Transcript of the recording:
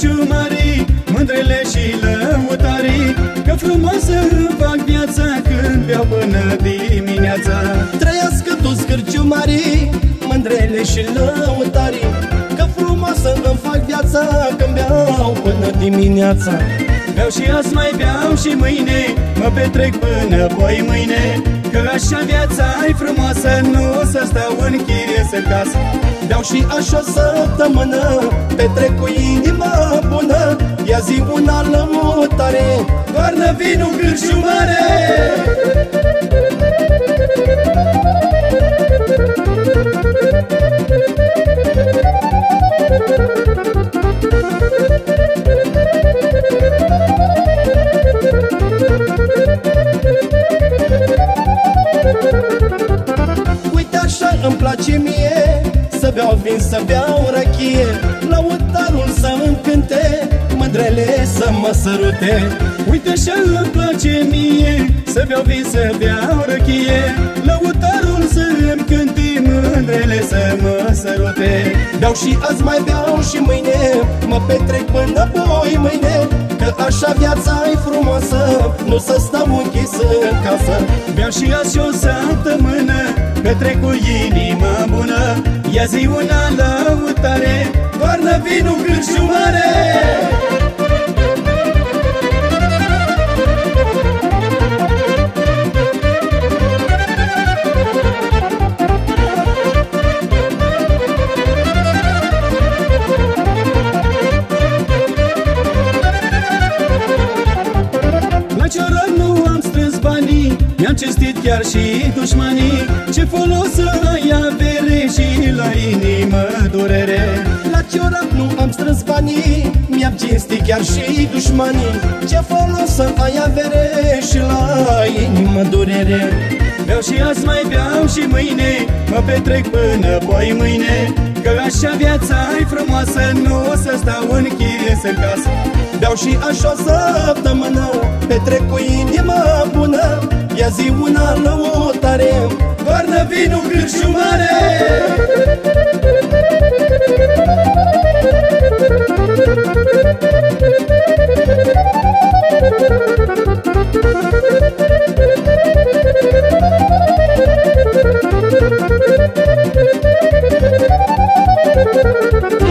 ciumarii, mândrele și lăutarii Că frumoasă îmi fac viața când beau până dimineața. Trăiască toți cârciumarii, mândrele și lăutarii Că frumoasă îmi fac viața când beau până dimineața. Beau și azi mai beau și mâine Mă petrec până poi mâine Că așa viața e frumoasă Nu o să stau în chirie să casă. Beau și așa o săptămână Petrec cu inima bună. Ia zi una lămutare Doarnă vinul cârciumare Uite așa îmi place mie Să beau vin, să beau rachie Lăutarul să-mi cânte Mândrele să mă sărute. Uite așa îmi place mie Să beau vin, să beau răchie. Lăutarul să-mi cânti Mândrele să mă sărute. Beau și azi mai beau și mâine Mă petrec până apoi mâine Că așa viața e frumoasă. Nu să stau închis în casă. Beau și azi o săptămână Petrec cu inima bună Ia zi una lăutare Doarnă vinul cârciumare La cinstit chiar și dușmanii. Ce folos să ai avere și la inimă durere. La ciorat nu am strâns banii Mi-am cinstit chiar și dușmanii. Ce folos să ai avere și la inimă durere. Beau și azi mai beau și mâine Mă petrec până poi mâine. Că așa viața e frumoasă Nu o să stau în chirie să casă. Beau și așa o săptămână Petrec cu inima bună Ia zi una la o tare Toarnă vinul cât și mare